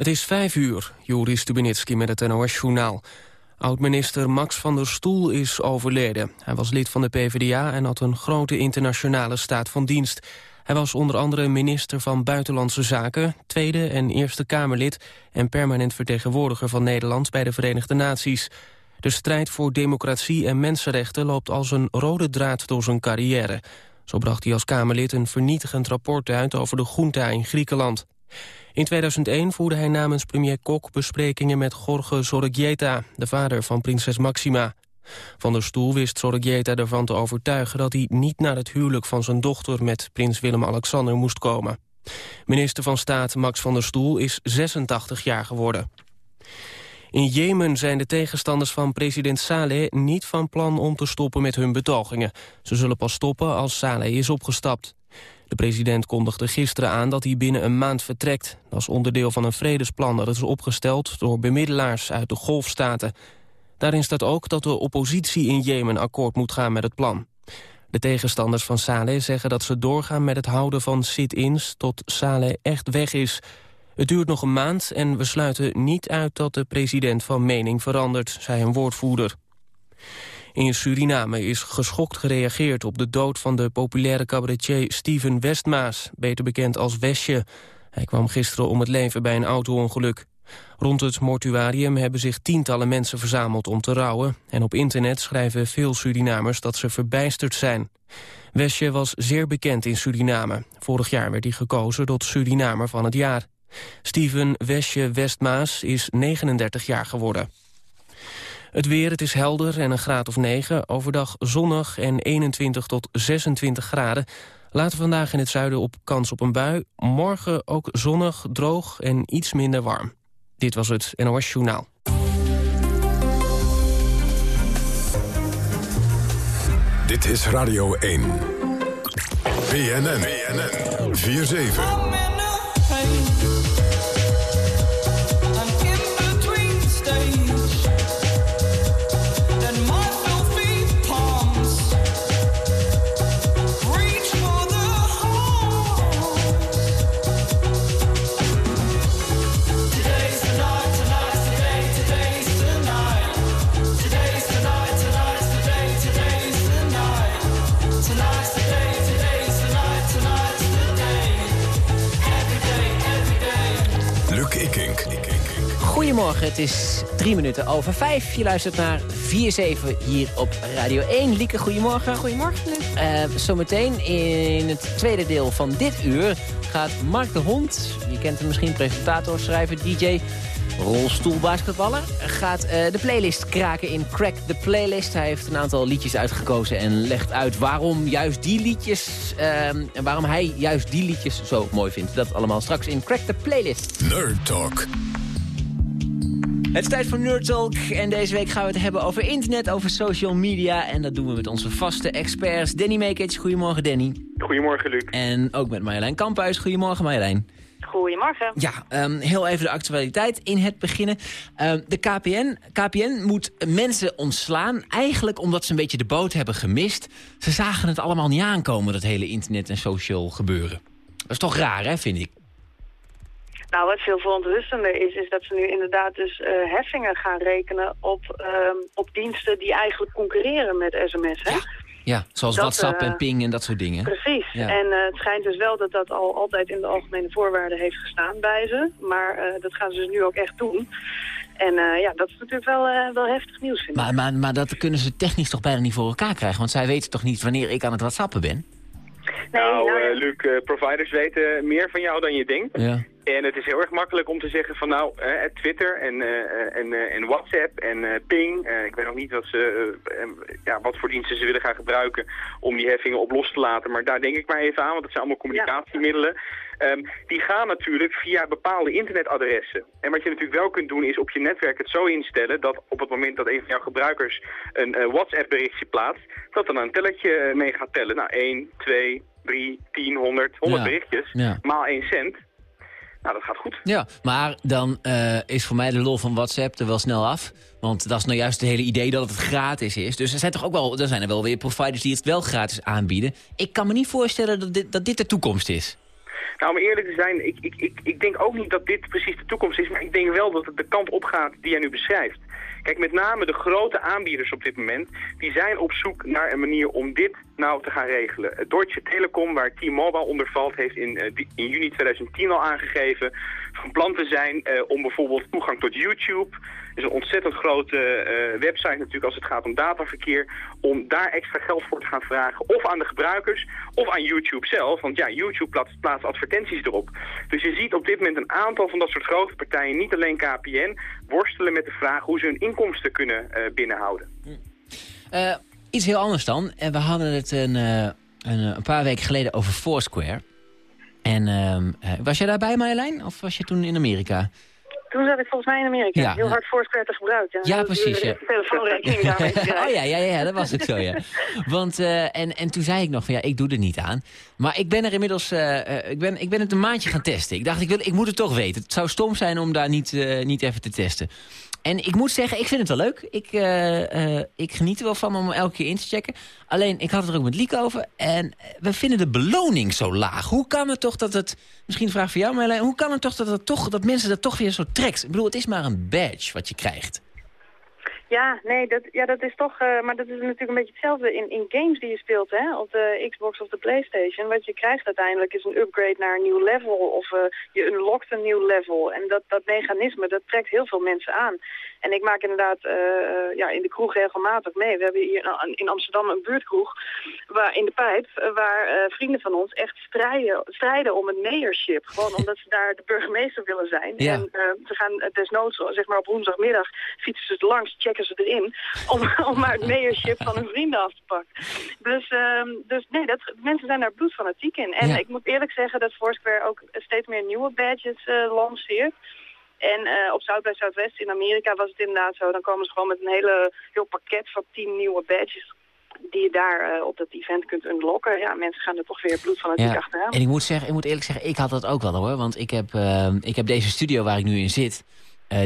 Het is vijf uur, Joris Stubenitski met het NOS-journaal. Oud-minister Max van der Stoel is overleden. Hij was lid van de PvdA en had een grote internationale staat van dienst. Hij was onder andere minister van Buitenlandse Zaken... Tweede en Eerste Kamerlid en permanent vertegenwoordiger van Nederland... bij de Verenigde Naties. De strijd voor democratie en mensenrechten loopt als een rode draad door zijn carrière. Zo bracht hij als Kamerlid een vernietigend rapport uit over de junta in Griekenland. In 2001 voerde hij namens premier Kok besprekingen met Jorge Zorregieta, de vader van prinses Maxima. Van der Stoel wist Zorregieta ervan te overtuigen dat hij niet naar het huwelijk van zijn dochter met prins Willem-Alexander moest komen. Minister van Staat Max van der Stoel is 86 jaar geworden. In Jemen zijn de tegenstanders van president Saleh niet van plan om te stoppen met hun betogingen. Ze zullen pas stoppen als Saleh is opgestapt. De president kondigde gisteren aan dat hij binnen een maand vertrekt. Dat is onderdeel van een vredesplan dat is opgesteld door bemiddelaars uit de golfstaten. Daarin staat ook dat de oppositie in Jemen akkoord moet gaan met het plan. De tegenstanders van Saleh zeggen dat ze doorgaan met het houden van sit-ins tot Saleh echt weg is. Het duurt nog een maand en we sluiten niet uit dat de president van mening verandert, zei een woordvoerder. In Suriname is geschokt gereageerd op de dood van de populaire cabaretier Steven Westmaas, beter bekend als Westje. Hij kwam gisteren om het leven bij een auto-ongeluk. Rond het mortuarium hebben zich tientallen mensen verzameld om te rouwen... en op internet schrijven veel Surinamers dat ze verbijsterd zijn. Westje was zeer bekend in Suriname. Vorig jaar werd hij gekozen tot Surinamer van het jaar. Steven Westje Westmaas is 39 jaar geworden. Het weer, het is helder en een graad of 9. Overdag zonnig en 21 tot 26 graden. Later vandaag in het zuiden op kans op een bui. Morgen ook zonnig, droog en iets minder warm. Dit was het NOS Journaal. Dit is Radio 1. BNN. BNN. 4-7. Goedemorgen, het is drie minuten over vijf. Je luistert naar 4-7 hier op Radio 1. Lieke, goedemorgen. Goedemorgen, uh, zometeen in het tweede deel van dit uur gaat Mark de Hond... je kent hem misschien, presentator, schrijver, DJ... rolstoelbasketballer, gaat uh, de playlist kraken in Crack the Playlist. Hij heeft een aantal liedjes uitgekozen en legt uit waarom juist die liedjes... Uh, en waarom hij juist die liedjes zo mooi vindt. Dat allemaal straks in Crack the Playlist. Nerd Talk. Het is tijd voor Nerd Talk en deze week gaan we het hebben over internet, over social media. En dat doen we met onze vaste experts. Danny Mekic, goedemorgen Danny. Goedemorgen Luc. En ook met Marjolein Kamphuis, goedemorgen Marjolein. Goedemorgen. Ja, um, heel even de actualiteit in het beginnen. Um, de KPN, KPN moet mensen ontslaan, eigenlijk omdat ze een beetje de boot hebben gemist. Ze zagen het allemaal niet aankomen, dat hele internet en social gebeuren. Dat is toch raar, hè, vind ik. Nou, wat veel verontrustender is, is dat ze nu inderdaad dus uh, heffingen gaan rekenen op, um, op diensten die eigenlijk concurreren met sms. Hè? Ja. Ja, zoals dat, WhatsApp uh, en Ping en dat soort dingen. Precies. Ja. En uh, het schijnt dus wel dat dat al altijd in de algemene voorwaarden heeft gestaan bij ze. Maar dat gaan ze dus nu ook echt doen. En ja, dat is natuurlijk wel, wel heftig nieuws, vind maar, ik. Maar, maar dat kunnen ze technisch toch bijna niet voor elkaar krijgen? Want zij weten toch niet wanneer ik aan het WhatsAppen ben? Nee, nou, nou Luc, providers weten meer van jou dan je denkt. Ja. En het is heel erg makkelijk om te zeggen van nou, eh, Twitter en, uh, en, uh, en WhatsApp en Ping. ik weet nog niet wat, ze, ja, wat voor diensten ze willen gaan gebruiken om die heffingen op los te laten. Maar daar denk ik maar even aan, want dat zijn allemaal communicatiemiddelen. Ja. Um, die gaan natuurlijk via bepaalde internetadressen. En wat je natuurlijk wel kunt doen is op je netwerk het zo instellen dat op het moment dat een van jouw gebruikers een WhatsApp berichtje plaatst, dat dan een telletje mee gaat tellen. Nou, 1, 2, 3, 10, 100, 100 ja. berichtjes, ja. maal 1 cent. Nou, dat gaat goed. Ja, maar dan uh, is voor mij de lol van WhatsApp er wel snel af. Want dat is nou juist het hele idee dat het gratis is. Dus er zijn toch ook wel, er zijn er wel weer providers die het wel gratis aanbieden. Ik kan me niet voorstellen dat dit, dat dit de toekomst is. Nou, om eerlijk te zijn, ik, ik, ik, ik denk ook niet dat dit precies de toekomst is, maar ik denk wel dat het de kant op gaat die jij nu beschrijft. Kijk, met name de grote aanbieders op dit moment, die zijn op zoek naar een manier om dit nou te gaan regelen. Deutsche Telekom, waar T-Mobile onder valt, heeft in, uh, in juni 2010 al aangegeven van plan te zijn uh, om bijvoorbeeld toegang tot YouTube is een ontzettend grote uh, website natuurlijk als het gaat om dataverkeer. Om daar extra geld voor te gaan vragen. Of aan de gebruikers, of aan YouTube zelf. Want ja, YouTube plaatst, advertenties erop. Dus je ziet op dit moment een aantal van dat soort grote partijen, niet alleen KPN, worstelen met de vraag hoe ze hun inkomsten kunnen uh, binnenhouden. Uh, iets heel anders dan. We hadden het een, een paar weken geleden over Foursquare. En ehm, was jij daarbij Marjolein? Of was je toen in Amerika? Toen zat ik volgens mij in Amerika. Ja, heel hard Foursquare te gebruiken. Ja, precies. Ja. telefoonrekening daarmee. oh ja, ja, ja, dat was ook zo, ja. Want, uh, en, en toen zei ik nog van, ja, ik doe er niet aan. Maar ik ben er inmiddels, uh, uh, ik, ben, ik ben het een maandje gaan testen. Ik dacht, ik, wil, ik moet het toch weten. Het zou stom zijn om daar niet, niet even te testen. En ik moet zeggen, ik vind het wel leuk. Ik, uh, uh, ik geniet er wel van om elke keer in te checken. Alleen, ik had het er ook met Lieke over. En we vinden de beloning zo laag. Hoe kan het toch dat het... Misschien een vraag voor jou, Marjolein. Hoe kan het toch dat, het toch dat mensen dat toch weer zo trekt? Ik bedoel, het is maar een badge wat je krijgt. Ja, nee, dat, ja, dat is toch... Uh, maar dat is natuurlijk een beetje hetzelfde in, in games die je speelt, hè. Op de Xbox of de Playstation. Wat je krijgt uiteindelijk is een upgrade naar een nieuw level. Of uh, je unlockt een nieuw level. En dat, dat mechanisme, dat trekt heel veel mensen aan. En ik maak inderdaad uh, ja, in de kroeg regelmatig mee. We hebben hier in Amsterdam een buurtkroeg waar, in de pijp... waar vrienden van ons echt strijden, strijden om het mayorship. Gewoon omdat ze daar de burgemeester willen zijn. Ja. En ze gaan desnoods, zeg maar op woensdagmiddag, fietsen ze langs, checken ze erin om, om maar het mayorship van hun vrienden af te pakken. Dus, um, dus nee, dat, mensen zijn daar bloedfanatiek in. En Ja. ik moet eerlijk zeggen dat Foursquare ook steeds meer nieuwe badges uh, lanceert. En uh, op South by Southwest in Amerika was het inderdaad zo. Dan komen ze gewoon met een hele, heel pakket van tien nieuwe badges die je daar uh, op dat event kunt unlocken. Ja, mensen gaan er toch weer bloedfanatiek Ja. achteraan. En ik moet, zeggen, ik moet eerlijk zeggen, ik had dat ook wel hoor. Want ik heb, uh, ik heb deze studio waar ik nu in zit.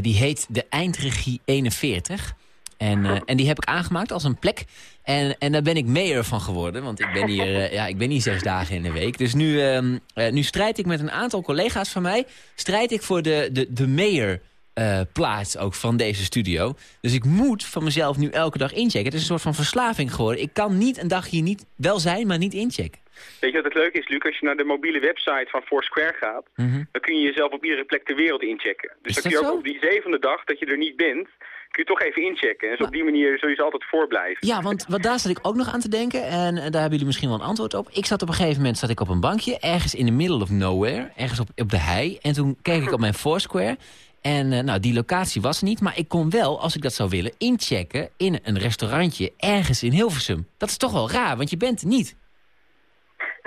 Die heet de Eindregie 41. En, en die heb ik aangemaakt als een plek. En, en daar ben ik mayor van geworden. Want ik ben hier, uh, ja, ik ben hier zes dagen in de week. Dus nu, uh, nu strijd ik met een aantal collega's van mij... strijd ik voor de, de, de mayor... Uh, plaats ook van deze studio. Dus ik moet van mezelf nu elke dag inchecken. Het is een soort van verslaving geworden. Ik kan niet een dag hier niet wel zijn, maar niet inchecken. Weet je wat het leuke is, Luc? Als je naar de mobiele website van Foursquare gaat... Mm -hmm. dan kun je jezelf op iedere plek ter wereld inchecken. Dus is dan kun je ook zo? op die zevende dag dat je er niet bent... kun je toch even inchecken. En dus op die manier zul je ze altijd voorblijven. Ja, want wat daar zat ik ook nog aan te denken. En uh, daar hebben jullie misschien wel een antwoord op. Ik zat op een gegeven moment zat ik op een bankje. Ergens in the middle of nowhere. Ergens op, op de hei. En toen keek ik op mijn Foursquare... En uh, nou, die locatie was er niet, maar ik kon wel, als ik dat zou willen, inchecken in een restaurantje ergens in Hilversum. Dat is toch wel raar, want je bent niet.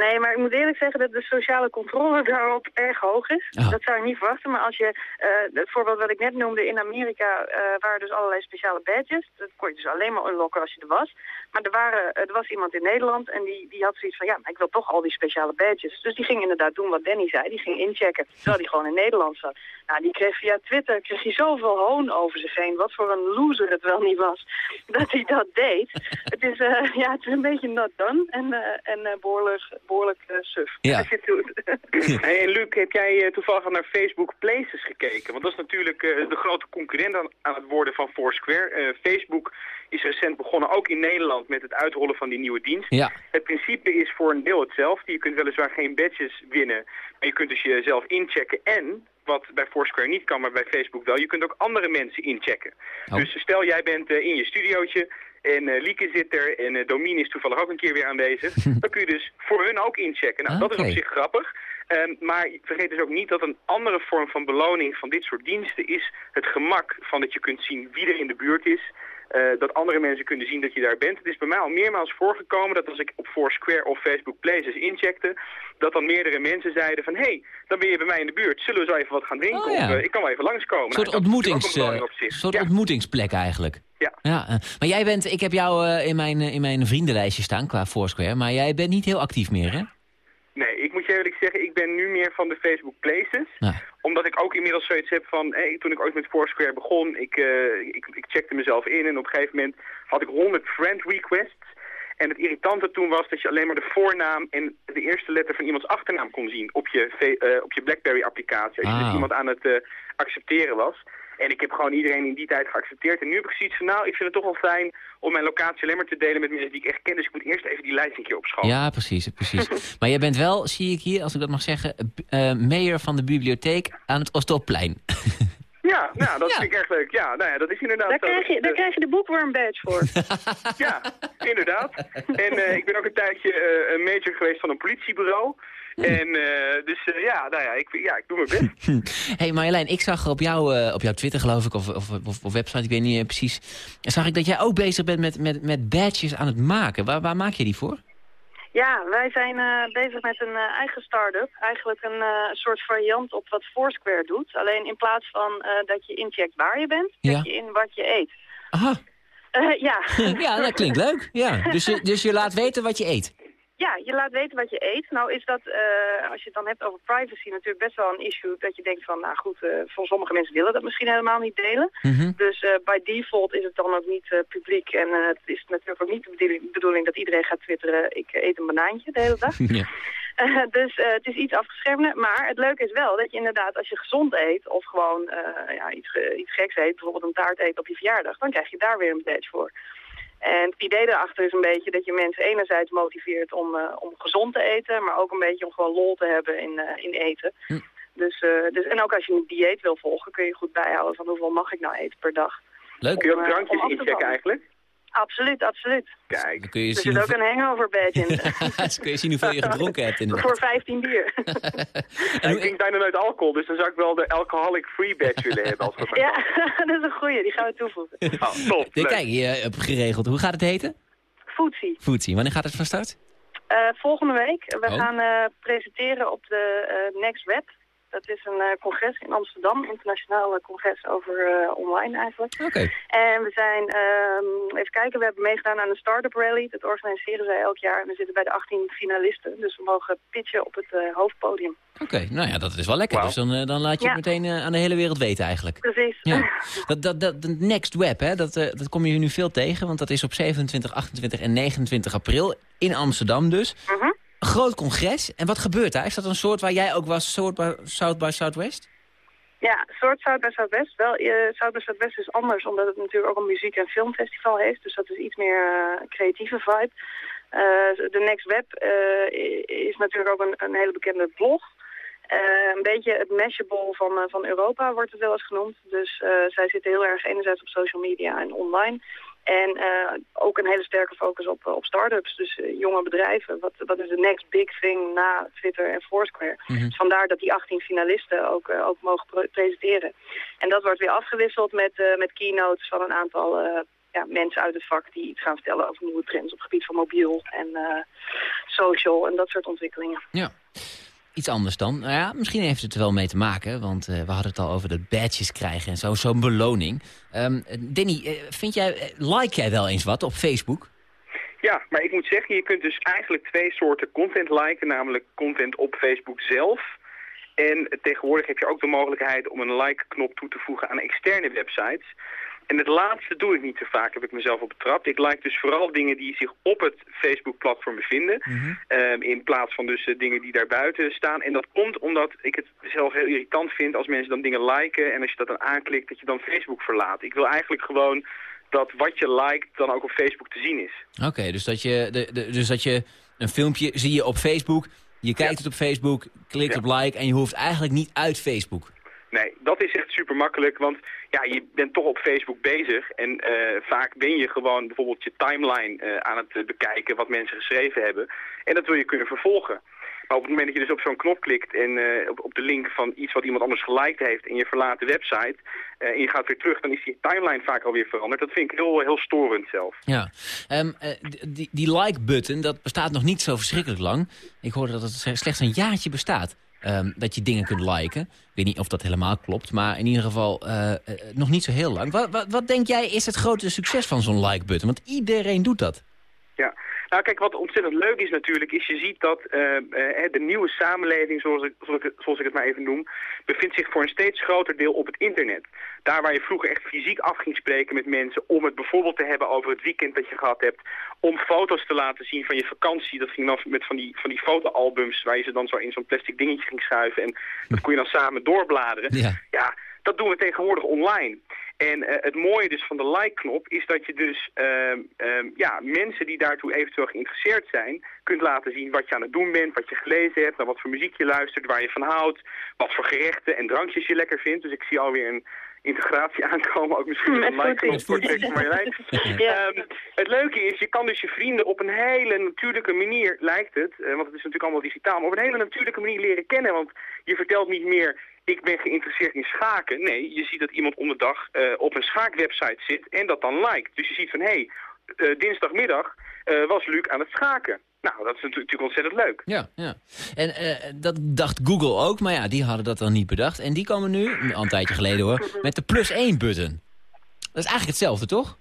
Nee, maar ik moet eerlijk zeggen dat de sociale controle daarop erg hoog is. Oh. Dat zou je niet verwachten, maar als je, uh, het voorbeeld wat ik net noemde, in Amerika uh, waren dus allerlei speciale badges. Dat kon je dus alleen maar unlocken als je er was. Maar er, waren, er was iemand in Nederland en die, die had zoiets van, ja, maar ik wil toch al die speciale badges. Dus die ging inderdaad doen wat Danny zei, die ging inchecken, terwijl die gewoon in Nederland zat. Nou, die kreeg via Twitter kreeg hij zoveel hoon over zich heen, wat voor een loser het wel niet was, dat hij dat deed. het, is, uh, ja, het is een beetje not done en, en behoorlijk behoorlijk uh, suf. Ja. Als je het doet. hey, en Luc, heb jij uh, toevallig al naar Facebook Places gekeken? Want dat is natuurlijk uh, de grote concurrent aan, aan, het worden van Foursquare. Facebook is recent begonnen, ook in Nederland, met het uitrollen van die nieuwe dienst. Ja. Het principe is voor een deel hetzelfde. Je kunt weliswaar geen badges winnen, maar je kunt dus jezelf inchecken en wat bij Foursquare niet kan, maar bij Facebook wel. Je kunt ook andere mensen inchecken. Oh. Dus stel jij bent uh, in je studiootje en uh, Lieke zit er en uh, Domien is toevallig ook een keer weer aanwezig. dan kun je dus voor hun ook inchecken. Nou, okay. dat is op zich grappig. Um, maar vergeet dus ook niet dat een andere vorm van beloning van dit soort diensten is het gemak van dat je kunt zien wie er in de buurt is. Uh, dat andere mensen kunnen zien dat je daar bent. Het is bij mij al meermaals voorgekomen dat als ik op Foursquare of Facebook Places incheckte, dat dan meerdere mensen zeiden van, hé, hey, dan ben je bij mij in de buurt. Zullen we zo even wat gaan drinken? Oh, ja. Of uh, ik kan wel even langskomen. Een soort, nou, ontmoetings, een soort ja. ontmoetingsplek eigenlijk. Ja. ja maar jij bent, ik heb jou in, mijn, in mijn vriendenlijstje staan qua Foursquare, maar jij bent niet heel actief meer, hè? Nee, ik moet je eerlijk zeggen, ik ben nu meer van de Facebook Places. Ja. Omdat ik ook inmiddels zoiets heb van, hey, toen ik ooit met Foursquare begon, ik, uh, ik, ik checkte mezelf in en op een gegeven moment had ik 100 friend requests. En het irritante toen was dat je alleen maar de voornaam en de eerste letter van iemands achternaam kon zien op je, uh, op je BlackBerry-applicatie. Als je dus iemand aan het uh, accepteren was. En ik heb gewoon iedereen in die tijd geaccepteerd. En nu heb ik zoiets van, nou, ik vind het toch wel fijn om mijn locatie alleen maar te delen met mensen die ik echt ken. Dus ik moet eerst even die lijst een keer opschalen. Ja, precies, precies. maar jij bent wel, zie ik hier, als ik dat mag zeggen, uh, mayor van de bibliotheek aan het Oostdorpplein. Ja, nou, dat vind ik erg leuk. Ja, nou ja, dat is inderdaad daar Krijg je, daar krijg je de bookworm badge voor. ja, inderdaad. En uh, ik ben ook een tijdje uh, een major geweest van een politiebureau. En uh, dus ja, nou ja ik, ja, ik doe mijn best. hey Marjolein, ik zag op, jou, op jouw Twitter geloof ik, of, of, of, of website, ik weet niet precies... zag ik dat jij ook bezig bent met, met, met badges aan het maken. Waar, waar maak je die voor? Ja, wij zijn uh, bezig met een uh, eigen start-up. Eigenlijk een uh, soort variant op wat Foursquare doet. Alleen in plaats van dat je incheckt waar je bent, ja. je in wat je eet. Aha. ja. ja, dat klinkt leuk. Ja. Dus, je, dus je laat weten wat je eet. Ja, je laat weten wat je eet. Nou is dat, uh, als je het dan hebt over privacy, natuurlijk best wel een issue. Dat je denkt van, nou goed, uh, voor sommige mensen willen dat misschien helemaal niet delen. Mm -hmm. Dus uh, by default is het dan ook niet publiek. En het is natuurlijk ook niet de bedoeling dat iedereen gaat twitteren, ik eet een banaantje de hele dag. Ja. dus het is iets afgeschermder. Maar het leuke is wel dat je inderdaad, als je gezond eet of gewoon ja, iets, iets geks eet, bijvoorbeeld een taart eet op je verjaardag, dan krijg je daar weer een badge voor. En het idee daarachter is een beetje dat je mensen enerzijds motiveert om, uh, om gezond te eten, maar ook een beetje om gewoon lol te hebben in, uh, in eten. Hm. Dus, uh, dus, en ook als je een dieet wil volgen, kun je goed bijhouden van hoeveel mag ik nou eten per dag. Leuk. Kun je ook drankjes inchecken eigenlijk? Absoluut, absoluut. Kijk. Dan kun je er zit ook een hangover badge in. dan kun je zien hoeveel je gedronken hebt inderdaad. Voor 15 bier. en ik drink bijna nooit alcohol, dus dan zou ik wel de alcoholic free badge willen hebben. Als dat ja, dat is een goeie, die gaan we toevoegen. Oh, top, Kijk, je hebt geregeld. Hoe gaat het heten? Footsie. Footsie. Wanneer gaat het van start? Uh, volgende week. We oh. gaan uh, presenteren op de uh, Next Web. Dat is een uh, congres in Amsterdam, internationaal congres over uh, online eigenlijk. Oké. En we zijn, um, even kijken, we hebben meegedaan aan een start-up rally. Dat organiseren zij elk jaar. En we zitten bij de 18 finalisten. Dus we mogen pitchen op het uh, hoofdpodium. Oké, okay, nou ja, dat is wel lekker. Wow. Dus dan, dan laat je Ja. het meteen aan de hele wereld weten eigenlijk. Precies. Ja. Dat, dat, dat, de Next Web, hè, dat, dat kom je nu veel tegen. Want dat is op 27, 28 en 29 april in Amsterdam dus. Uh -huh. Groot congres. En wat gebeurt daar? Is dat een soort waar jij ook was, soort by, South by Southwest? Ja, soort South by Southwest. Wel, uh, South by Southwest is anders, omdat het natuurlijk ook een muziek- en filmfestival heeft. Dus dat is iets meer uh, creatieve vibe. Uh, de Next Web is natuurlijk ook een, een hele bekende blog. een beetje het Mashable van, van Europa wordt het wel eens genoemd. Dus zij zitten heel erg enerzijds op social media en online. En uh, ook een hele sterke focus op, op start-ups, dus uh, jonge bedrijven. Wat, wat is de next big thing na Twitter en Foursquare? Mm -hmm. dus vandaar dat die 18 finalisten ook, uh, ook mogen pre presenteren. En dat wordt weer afgewisseld met, met keynotes van een aantal ja, mensen uit het vak... die iets gaan vertellen over nieuwe trends op het gebied van mobiel en social en dat soort ontwikkelingen. Ja. Iets anders dan. Nou ja, misschien heeft het er wel mee te maken, want uh, we hadden het al over de badges krijgen en zo, zo'n beloning. Um, Danny, uh, vind jij, like jij wel eens wat op Facebook? Ja, maar ik moet zeggen, je kunt dus eigenlijk twee soorten content liken, namelijk content op Facebook zelf. En tegenwoordig heb je ook de mogelijkheid om een like-knop toe te voegen aan externe websites. En het laatste doe ik niet zo vaak, heb ik mezelf op betrapt. Ik like dus vooral dingen die zich op het Facebook-platform bevinden. Mm -hmm. um, in plaats van dus uh, dingen die daar buiten staan. En dat komt omdat ik het zelf heel irritant vind als mensen dan dingen liken. En als je dat dan aanklikt, dat je dan Facebook verlaat. Ik wil eigenlijk gewoon dat wat je liked dan ook op Facebook te zien is. Oké, okay, dus, dat je, de, de, dus dat je een filmpje zie je op Facebook... Je kijkt ja. het op Facebook, klikt ja. op like en je hoeft eigenlijk niet uit Facebook. Nee, dat is echt super makkelijk, want ja, je bent toch op Facebook bezig en uh, vaak ben je gewoon bijvoorbeeld je timeline uh, aan het uh, bekijken wat mensen geschreven hebben. En dat wil je kunnen vervolgen. Maar op het moment dat je dus op zo'n knop klikt en op, de link van iets wat iemand anders geliked heeft en je verlaat de website en je gaat weer terug, dan is die timeline vaak alweer veranderd. Dat vind ik heel, heel storend zelf. Ja, um, die, die like-button, dat bestaat nog niet zo verschrikkelijk lang. Ik hoorde dat het slechts een jaartje bestaat. Um, dat je dingen kunt liken. Ik weet niet of dat helemaal klopt, maar in ieder geval uh, uh, nog niet zo heel lang. Wat, wat, wat, denk jij is het grote succes van zo'n like-button? Want iedereen doet dat. Ja, Nou kijk, wat ontzettend leuk is natuurlijk, is je ziet dat uh, de nieuwe samenleving, zoals ik, zoals, ik, zoals ik het maar even noem, bevindt zich voor een steeds groter deel op het internet. Daar waar je vroeger echt fysiek af ging spreken met mensen om het bijvoorbeeld te hebben over het weekend dat je gehad hebt, om foto's te laten zien van je vakantie. Dat ging dan met van die, van die fotoalbums waar je ze dan zo in zo'n plastic dingetje ging schuiven en dat kon je dan samen doorbladeren. Ja, ja dat doen we tegenwoordig online. En uh, het mooie dus van de like-knop is dat je dus uh, uh, ja, mensen die daartoe eventueel geïnteresseerd zijn... kunt laten zien wat je aan het doen bent, wat je gelezen hebt... naar wat voor muziek je luistert, waar je van houdt... wat voor gerechten en drankjes je lekker vindt. Dus ik zie alweer een integratie aankomen, ook misschien een like-knop voor Marjolein. ja. um, het leuke is, je kan dus je vrienden op een hele natuurlijke manier, lijkt het... Uh, want het is natuurlijk allemaal digitaal, maar op een hele natuurlijke manier leren kennen. Want je vertelt niet meer ik ben geïnteresseerd in schaken. Nee, je ziet dat iemand om de dag uh, op een schaakwebsite zit en dat dan liked. Dus je ziet van, hé, hey, uh, dinsdagmiddag uh, was Luc aan het schaken. Nou, dat is natuurlijk ontzettend leuk. Ja, ja. En dat dacht Google ook, maar ja, die hadden dat dan niet bedacht. En die komen nu, al een tijdje geleden hoor, met de plus 1 button. Dat is eigenlijk hetzelfde, toch?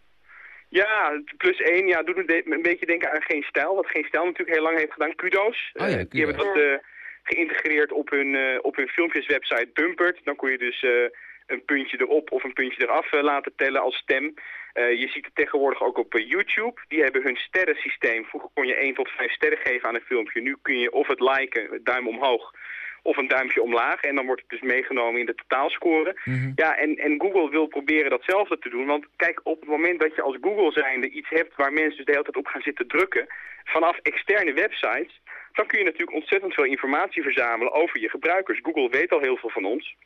Ja, plus 1 ja, doet me een beetje denken aan Geen Stijl. Wat Geen Stijl natuurlijk heel lang heeft gedaan. Kudos. Oh ja, kudos. die hebben dat geïntegreerd op hun, uh, op hun filmpjeswebsite Bumpert. Dan kon je dus uh, een puntje erop of een puntje eraf uh, laten tellen als stem. je ziet het tegenwoordig ook op YouTube. Die hebben hun sterrensysteem. Vroeger kon je 1 tot 5 sterren geven aan een filmpje. Nu kun je of het liken, duim omhoog, of een duimpje omlaag. En dan wordt het dus meegenomen in de totaalscore. Mm Ja, en, en Google wil proberen datzelfde te doen. Want kijk, op het moment dat je als Google zijnde iets hebt waar mensen dus de hele tijd op gaan zitten drukken... vanaf externe websites dan kun je natuurlijk ontzettend veel informatie verzamelen over je gebruikers. Google weet al heel veel van ons.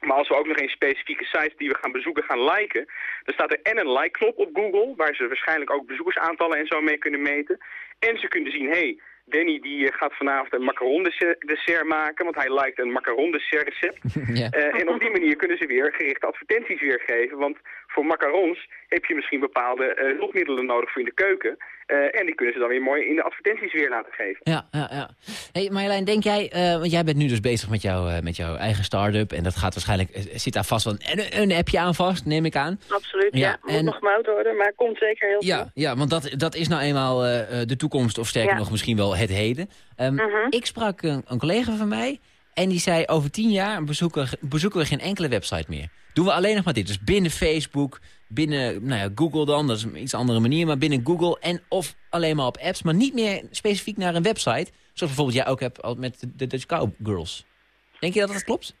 Maar als we ook nog een specifieke site die we gaan bezoeken gaan liken... dan staat er en een like-knop op Google... waar ze waarschijnlijk ook bezoekersaantallen en zo mee kunnen meten. En ze kunnen zien, hé, hey, Danny die eh, gaat vanavond een macaron dessert maken, want hij lijkt een macaron dessert recept. ja. uh, en op die manier kunnen ze weer gerichte advertenties weergeven, want voor macarons heb je misschien bepaalde uh, hulpmiddelen nodig voor in de keuken. Uh, en die kunnen ze dan weer mooi in de advertenties weer laten geven. Ja, ja, ja. Hey Marjolein, denk jij, uh, want jij bent nu dus bezig met, jou, met jouw eigen start-up. En dat gaat waarschijnlijk, zit daar vast wel een, een appje aan vast, neem ik aan. Absoluut, ja. ja. Moet en... nog gebouwd worden, maar komt zeker heel ja, Ja, want dat, dat is nou eenmaal de toekomst, of sterker nog misschien wel het heden. Um, uh -huh. Ik sprak een, een collega van mij en die zei over tien jaar bezoeken, bezoeken we geen enkele website meer. Doen we alleen nog maar dit. Dus binnen Facebook, binnen nou ja, Google dan, dat is een iets andere manier. Maar binnen Google en of alleen maar op apps. Maar niet meer specifiek naar een website. Zoals bijvoorbeeld jij ook hebt met de Dutch Cowgirls. Denk je dat dat klopt?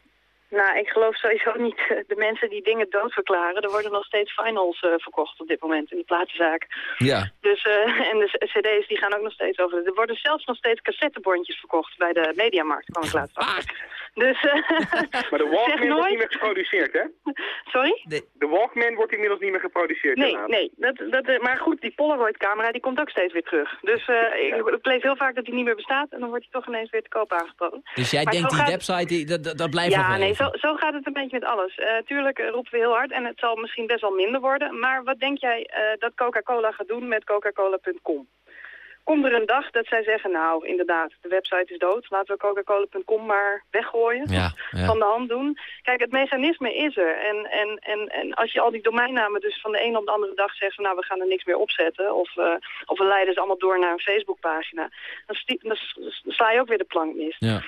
Nou, ik geloof sowieso niet uh, de mensen die dingen doodverklaren. Er worden nog steeds finals uh, verkocht op dit moment in die platenzaak. Ja. Dus, uh, en de cd's die gaan ook nog steeds over. Er worden zelfs nog steeds cassettebondjes verkocht bij de Mediamarkt, kwam ik laatst achter. Dus, maar de Walkman wordt niet meer geproduceerd, hè? Sorry? De, de Walkman wordt inmiddels niet meer geproduceerd. Nee, nee. Dat, dat, maar goed, die Polaroid-camera die komt ook steeds weer terug. Dus ik, ik lees heel vaak dat die niet meer bestaat en dan wordt die toch ineens weer te koop aangeboden. Dus jij denkt die website, die, dat, dat blijft ja, nee, zo, zo, gaat het een beetje met alles. Uh, tuurlijk roepen we heel hard en het zal misschien best wel minder worden. Maar wat denk jij uh, dat Coca-Cola gaat doen met coca-cola.com? Komt er een dag dat zij zeggen, nou inderdaad, de website is dood. Laten we coca-cola.com maar weggooien, ja, ja. van de hand doen. Kijk, het mechanisme is er. En, en, en, en als je al die domeinnamen dus van de een op de andere dag zegt... Van, nou, we gaan er niks meer opzetten. Of, uh, of we leiden ze allemaal door naar een Facebookpagina. Dan, dan sla je ook weer de plank mis. Ja.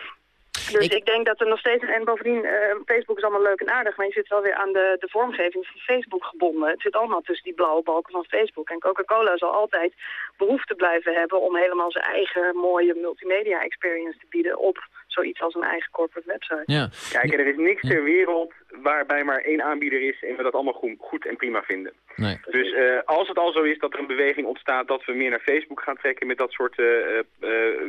Dus ik... denk dat er nog steeds... En bovendien, uh, Facebook is allemaal leuk en aardig... maar je zit wel weer aan de, de vormgeving van Facebook gebonden. Het zit allemaal tussen die blauwe balken van Facebook. En Coca-Cola zal altijd behoefte blijven hebben... om helemaal zijn eigen mooie multimedia experience te bieden... op zoiets als een eigen corporate website. Ja. Kijk, er is niks ter wereld waarbij maar één aanbieder is... en we dat allemaal goed, goed en prima vinden. Nee. Dus uh, als het al zo is dat er een beweging ontstaat... dat we meer naar Facebook gaan trekken met dat soort uh,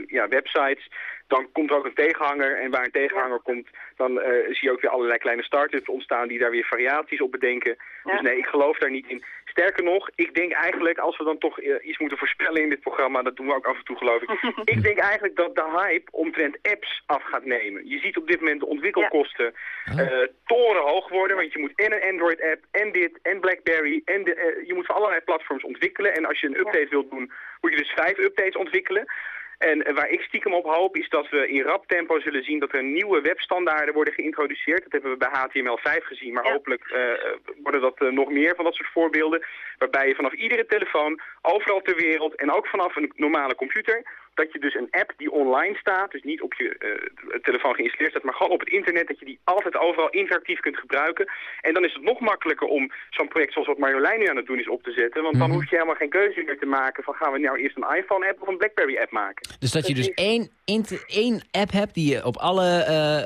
ja, websites dan komt er ook een tegenhanger. En waar een tegenhanger komt, dan uh, zie je ook weer allerlei kleine start-ups ontstaan die daar weer variaties op bedenken. Ja. Dus nee, ik geloof daar niet in. Sterker nog, ik denk eigenlijk, als we dan toch uh, iets moeten voorspellen in dit programma, dat doen we ook af en toe geloof ik. ik denk eigenlijk dat de hype omtrent apps af gaat nemen. Je ziet op dit moment de ontwikkelkosten ja. uh, torenhoog worden, want je moet en een Android-app, en dit, en Blackberry, en de, je moet voor allerlei platforms ontwikkelen. En als je een update wilt doen, moet je dus vijf updates ontwikkelen. En waar ik stiekem op hoop is dat we in rap tempo zullen zien dat er nieuwe webstandaarden worden geïntroduceerd. Dat hebben we bij HTML5 gezien, maar hopelijk worden dat nog meer van dat soort voorbeelden. Waarbij je vanaf iedere telefoon, overal ter wereld en ook vanaf een normale computer dat je dus een app die online staat, dus niet op je uh, telefoon geïnstalleerd staat, maar gewoon op het internet, dat je die altijd overal interactief kunt gebruiken. En dan is het nog makkelijker om zo'n project zoals wat Marjolein nu aan het doen is op te zetten, want dan mhm. hoef je helemaal geen keuze meer te maken van gaan we nou eerst een iPhone-app of een BlackBerry-app maken. Dus dat je dus één, één app hebt die je op alle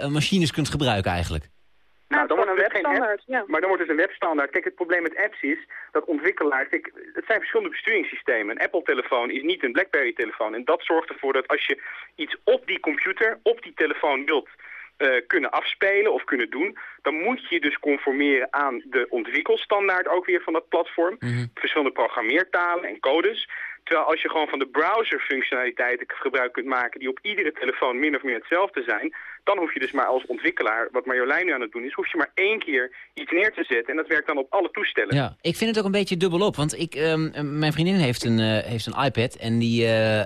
uh, machines kunt gebruiken eigenlijk? Nou, dan wordt het geen app, ja. maar dan wordt het een webstandaard. Kijk, het probleem met apps is dat ontwikkelaars... Kijk, het zijn verschillende besturingssystemen. Een Apple-telefoon is niet een BlackBerry-telefoon. En dat zorgt ervoor dat als je iets op die computer, op die telefoon wilt... Uh, kunnen afspelen of kunnen doen, dan moet je dus conformeren aan de ontwikkelstandaard ook weer van dat platform. Mhm. Verschillende programmeertalen en codes. Terwijl als je gewoon van de browser-functionaliteiten gebruik kunt maken... die op iedere telefoon min of meer hetzelfde zijn... dan hoef je dus maar als ontwikkelaar, wat Marjolein nu aan het doen is... hoef je maar één keer iets neer te zetten. En dat werkt dan op alle toestellen. Ja, ik vind het ook een beetje dubbelop. Want ik, um, mijn vriendin heeft een, uh, heeft een iPad en die, uh, uh,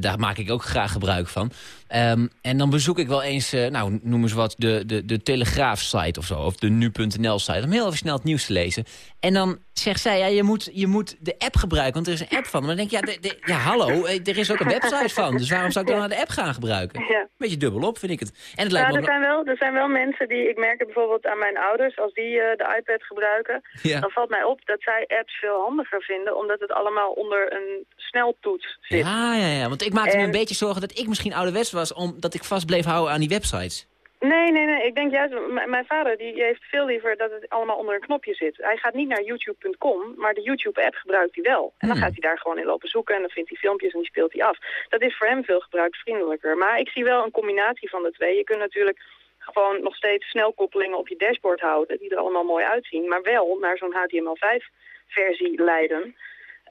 daar maak ik ook graag gebruik van. Um, en dan bezoek ik wel eens, nou noem eens wat, de, de, de Telegraaf-site of zo. Of de nu.nl-site, om heel even snel het nieuws te lezen. En dan zegt zij, ja, je moet, je moet de app gebruiken, want er is een app van. Maar dan denk ik, ja, de, ja, hallo, eh, er is ook een website van. Dus waarom zou ik dan naar de app gaan gebruiken? Ja. Beetje dubbelop, vind ik het. En het lijkt ja, er, zijn wel, er zijn wel mensen die, ik merk het bijvoorbeeld aan mijn ouders, als die uh, de iPad gebruiken, dan valt mij op dat zij apps veel handiger vinden, omdat het allemaal onder een sneltoets zit. Ja, ja, ja, want ik maakte me een beetje zorgen dat ik misschien ouderwets was, omdat ik vast bleef houden aan die websites. Nee, nee, nee. Ik denk juist, mijn vader die heeft veel liever dat het allemaal onder een knopje zit. Hij gaat niet naar youtube.com, maar de YouTube-app gebruikt hij wel. En dan hmm. gaat hij daar gewoon in lopen zoeken en dan vindt hij filmpjes en die speelt hij af. Dat is voor hem veel gebruiksvriendelijker. Maar ik zie wel een combinatie van de twee. Je kunt natuurlijk gewoon nog steeds snelkoppelingen op je dashboard houden, die er allemaal mooi uitzien, maar wel naar zo'n HTML5-versie leiden.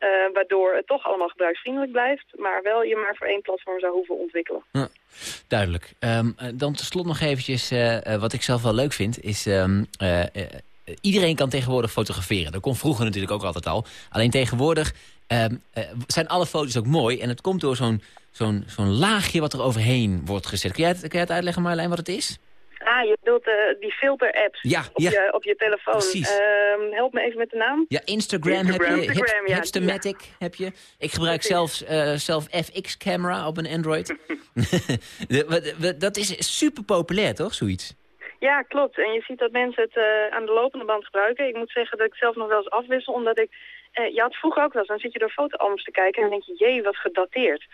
Uh, waardoor het toch allemaal gebruiksvriendelijk blijft, maar wel je maar voor één platform zou hoeven ontwikkelen. Ja, duidelijk. Um, dan slot nog eventjes, uh, wat ik zelf wel leuk vind, is... Um, iedereen kan tegenwoordig fotograferen. Dat kon vroeger natuurlijk ook altijd al. Alleen tegenwoordig um, zijn alle foto's ook mooi. En het komt door zo'n zo'n zo'n laagje wat er overheen wordt gezet. Kun jij, kun jij het uitleggen Marlijn wat het is? Ah, je bedoelt uh, die filter-apps ja, op, ja. Je, op je telefoon. Uh, help me even met de naam. Ja, Instagram, heb je, Instagram, ja. Hipstamatic heb je. Ik gebruik zelfs, uh, zelf FX-camera op een Android. dat is super populair, toch, zoiets? Ja, klopt. En je ziet dat mensen het uh, aan de lopende band gebruiken. Ik moet zeggen dat ik zelf nog wel eens afwissel, omdat ik uh, je had vroeger ook wel eens, dan zit je door fotoalbums te kijken en dan denk je, jee, wat gedateerd.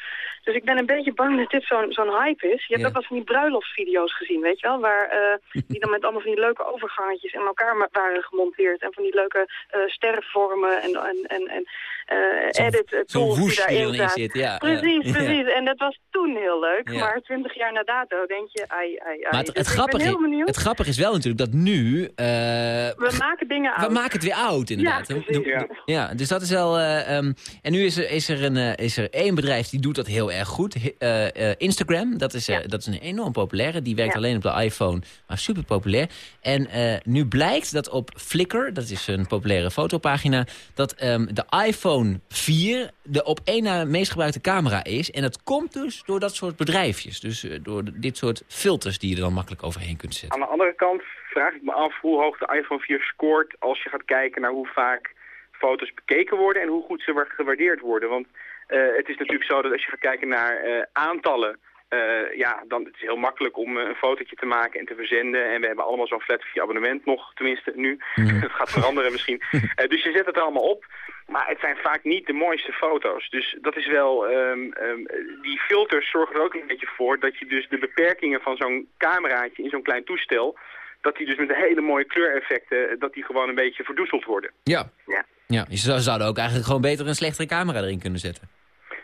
Dus ik ben een beetje bang dat dit zo'n zo'n hype is. Je hebt ook wel van die bruiloftsvideo's gezien, weet je wel, waar uh, die dan met allemaal van die leuke overgangetjes in elkaar waren gemonteerd en van die leuke uh, sterrenvormen en, en, en, en edit tools die daarin zit. Ja, precies, precies. En dat was toen heel leuk, maar twintig jaar na dato denk je, ai, ai, ai. Maar het, dus grappige, het grappige is wel natuurlijk dat nu... we maken dingen oud. We maken het weer oud, inderdaad. Ja, ja dus dat is wel... Uh, um, en nu is er, is, er een, uh, is er één bedrijf die doet dat heel erg goed. Uh, Instagram, dat is, dat is een enorm populaire. Die werkt alleen op de iPhone, maar super populair. En nu blijkt dat op Flickr, dat is een populaire fotopagina... dat um, de iPhone 4 de op één na meest gebruikte camera is. En dat komt dus door dat soort bedrijfjes. Dus door dit soort filters die je er dan makkelijk overheen kunt zetten. Aan de andere kant vraag ik me af hoe hoog de iPhone 4 scoort... als je gaat kijken naar hoe vaak foto's bekeken worden en hoe goed ze gewaardeerd worden. Want uh, het is natuurlijk zo dat als je gaat kijken naar uh, aantallen, uh, ja, dan het is heel makkelijk om een fotootje te maken en te verzenden. En we hebben allemaal zo'n flat fee abonnement nog, tenminste nu. Mm. het gaat veranderen misschien. dus je zet het allemaal op. Maar het zijn vaak niet de mooiste foto's. Dus dat is wel, um, um, die filters zorgen er ook een beetje voor dat je dus de beperkingen van zo'n cameraatje in zo'n klein toestel, dat die dus met hele mooie kleureffecten, dat die gewoon een beetje verdoezeld worden. Ja. ja. Ja, je zouden ook eigenlijk gewoon beter een slechtere camera erin kunnen zetten.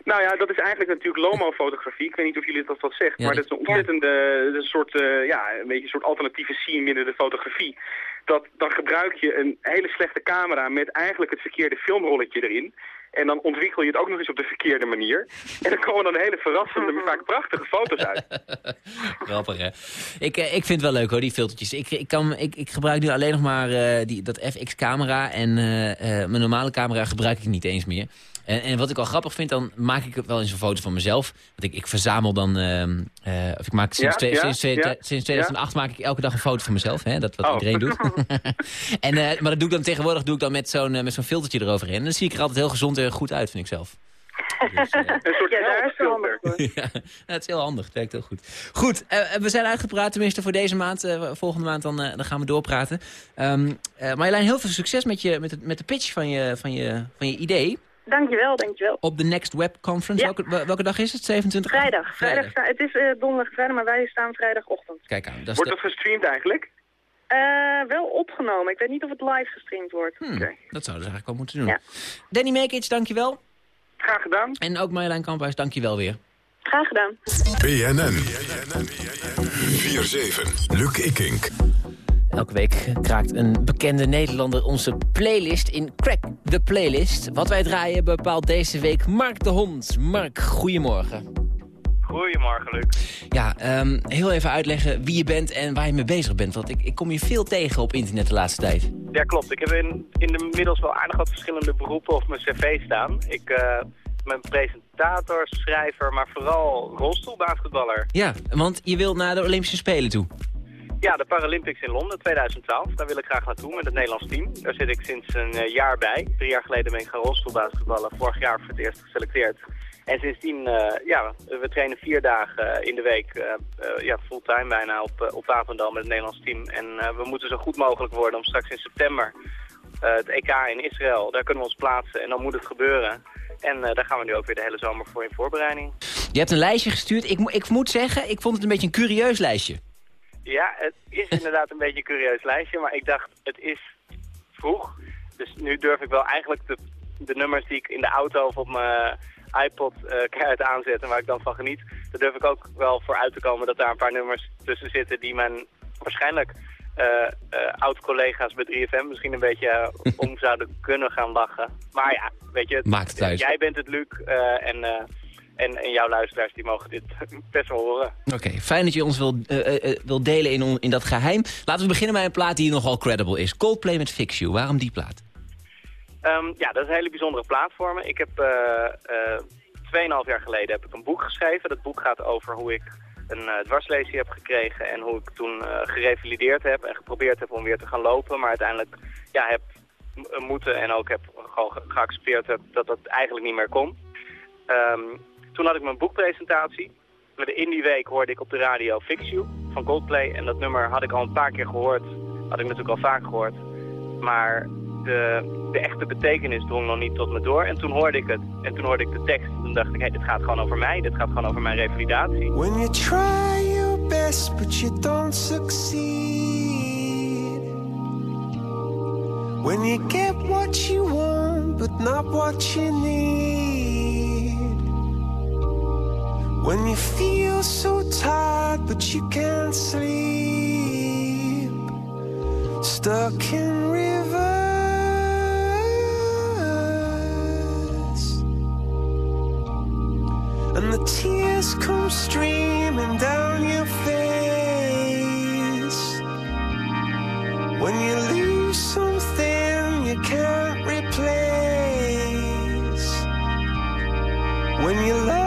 Nou ja, dat is eigenlijk natuurlijk Lomo-fotografie. Ik weet niet of jullie dat wat zegt, maar dat is een ontzettende een soort, uh, ja, een beetje een soort alternatieve scene binnen de fotografie. Dat, dan gebruik je een hele slechte camera met eigenlijk het verkeerde filmrolletje erin. En dan ontwikkel je het ook nog eens op de verkeerde manier. En dan komen dan hele verrassende, maar vaak prachtige foto's uit. Grappig, hè? Ik, eh, ik vind het wel leuk, hoor, die filtertjes. Ik, ik, kan, ik, ik gebruik nu alleen nog maar uh, die, dat FX-camera. En uh, mijn normale camera gebruik ik niet eens meer. En, en wat ik al grappig vind, dan maak ik wel eens een foto van mezelf. Want ik, ik verzamel dan... Uh, of ik maak sinds, twee, sinds, sinds 2008 maak ik elke dag een foto van mezelf. Hè? Dat wat oh. iedereen doet. en, maar dat doe ik dan tegenwoordig doe ik dan met zo'n met zo'n filtertje eroverheen. En dan zie ik er altijd heel gezond en goed uit, vind ik zelf. Dus, uh, een soort ja, daar is handig ja, het is heel handig. Het werkt heel goed. Goed, uh, we zijn uitgepraat, tenminste voor deze maand. Uh, volgende maand dan, dan gaan we doorpraten. Um, Marjolein, heel veel succes met, je, met, het, met de pitch van je, van, je, van je idee. Dankjewel, dankjewel. Op de Next Web Conference. Welke, welke, dag is het? 27? Vrijdag. vrijdag. vrijdag het is uh, donderdag, vrijdag, maar wij staan vrijdagochtend. Kijk aan. Dat wordt dat gestreamd eigenlijk? Uh, wel opgenomen. Ik weet niet of het live gestreamd wordt. Hmm, okay. Dat zouden ze eigenlijk wel moeten doen. Ja. Danny Mekic, dankjewel. Graag gedaan. En ook Marjolein Kamphuis, dankjewel weer. Graag gedaan. BNN. 4-7. Luc Ikink. Elke week kraakt een bekende Nederlander onze playlist in Crack the Playlist. Wat wij draaien bepaalt deze week Mark de Hond. Mark, goedemorgen. Goedemorgen, Luc. Ja, um, heel even uitleggen wie je bent en waar je mee bezig bent. Want ik, ik kom je veel tegen op internet de laatste tijd. Ja, klopt. Ik heb in, in de middels wel aardig wat verschillende beroepen op mijn cv staan. Ik uh, ben presentator, schrijver, maar vooral rolstoelbasketballer. Ja, want je wilt naar de Olympische Spelen toe. Ja, de Paralympics in Londen 2012. Daar wil ik graag naartoe met het Nederlands team. Daar zit ik sinds een eh, jaar bij. Drie jaar geleden ben ik gaan rolstoelbasketballen. Vorig jaar voor het eerst geselecteerd. En sindsdien, uh, ja, we trainen vier dagen in de week, ja, fulltime bijna op, op Papendal met het Nederlands team. En we moeten zo goed mogelijk worden om straks in september het EK in Israël, daar kunnen we ons plaatsen en dan moet het gebeuren. En daar gaan we nu ook weer de hele zomer voor in voorbereiding. Je hebt een lijstje gestuurd. Ik, ik moet zeggen, ik vond het een beetje een curieus lijstje. Ja, het is inderdaad een beetje een curieus lijstje, maar ik dacht, het is vroeg. Dus nu durf ik wel eigenlijk de, de nummers die ik in de auto of op mijn iPod uh, keihard aanzetten, waar ik dan van geniet. Daar durf ik ook wel voor uit te komen dat daar een paar nummers tussen zitten die men waarschijnlijk uh, uh, oud-collega's bij 3FM misschien een beetje om zouden kunnen gaan lachen. Maar ja, weet je, Maakt het jij bent het Luc en, en, en jouw luisteraars die mogen dit best wel horen. Oké, fijn dat je ons wil, wil delen in, in dat geheim. Laten we beginnen bij een plaat die nogal credible is. Coldplay met Fix You, waarom die plaat? Um, ja, dat is een hele bijzondere platform. Ik heb uh, uh, 2,5 jaar geleden heb ik een boek geschreven. Dat boek gaat over hoe ik een dwarslesie heb gekregen en hoe ik toen gerevalideerd heb en geprobeerd heb om weer te gaan lopen. Maar uiteindelijk ja, heb moeten en ook heb gewoon ge geaccepteerd heb dat dat eigenlijk niet meer kon. Um, toen had ik mijn boekpresentatie. In die week hoorde ik op de radio Fix You van Coldplay. En dat nummer had ik al een paar keer gehoord. Had ik natuurlijk al vaak gehoord. Maar de, de echte betekenis drong nog niet tot me door. En toen hoorde ik het. En toen hoorde ik de tekst. Toen dacht ik, hey, dit gaat gewoon over mij. Dit gaat gewoon over mijn revalidatie. When you try your best, but you don't succeed. When you get what you want, but not what you need. When you feel so tired, but you can't sleep. Stuck in river. and the tears come streaming down your face when you lose something you can't replace when you love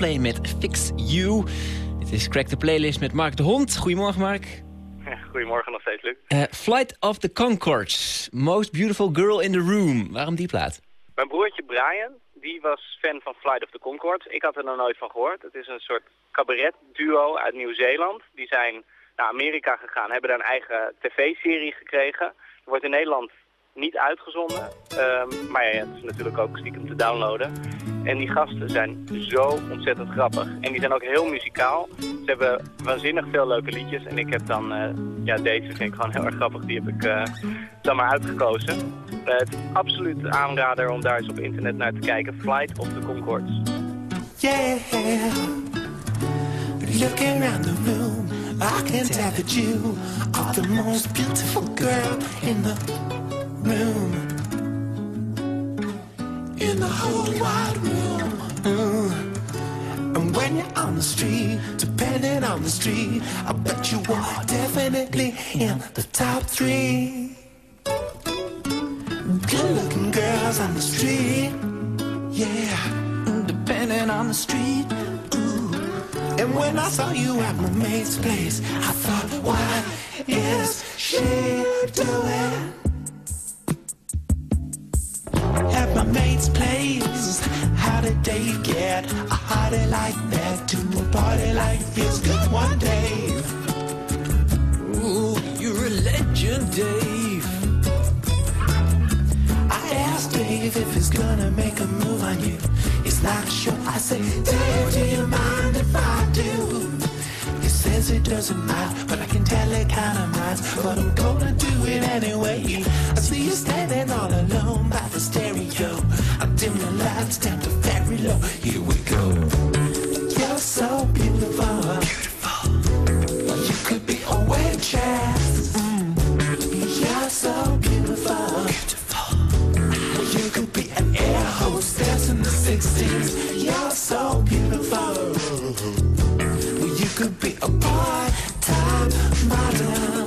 met Fix You. Het is Crack the Playlist met Mark de Hond. Goedemorgen, Mark. goedemorgen nog steeds, Luc. Uh, Flight of the Concords. Most Beautiful Girl in the Room. Waarom die plaat? Mijn broertje Brian, die was fan van Flight of the Concords. Ik had er nog nooit van gehoord. Het is een soort cabaret-duo uit Nieuw-Zeeland. Die zijn naar Amerika gegaan, hebben daar een eigen tv-serie gekregen. Die wordt in Nederland niet uitgezonden. Um, maar ja, het is natuurlijk ook stiekem te downloaden. En die gasten zijn zo ontzettend grappig. En die zijn ook heel muzikaal. Ze hebben waanzinnig veel leuke liedjes. En ik heb dan, uh, ja deze vind ik gewoon heel erg grappig. Die heb ik uh, dan maar uitgekozen. Uh, het is absoluut aanrader om daar eens op internet naar te kijken. Flight of the Concords. Yeah, looking around the room. I can that you are the most beautiful girl in the room. In the whole wide room. Mm. And when you're on the street, depending on the street, I bet you are definitely in the top three. Good looking girls on the street, yeah. Depending on the street, ooh. And when I saw you at my mate's place, I thought, what is she doing? At my mate's place. How did they get a hottie like that to a party like this? Good one, Dave. Ooh, you're a legend, Dave. I asked Dave if he's gonna make a move on you. He's not sure. I say, Dave, do you mind if I do? Says it doesn't matter, but I can tell it kinda minds. But I'm gonna do it anyway. I see you standing all alone by the stereo. I dim the lights down to very low. Here we go. You're so. Beautiful. Be a part-time model.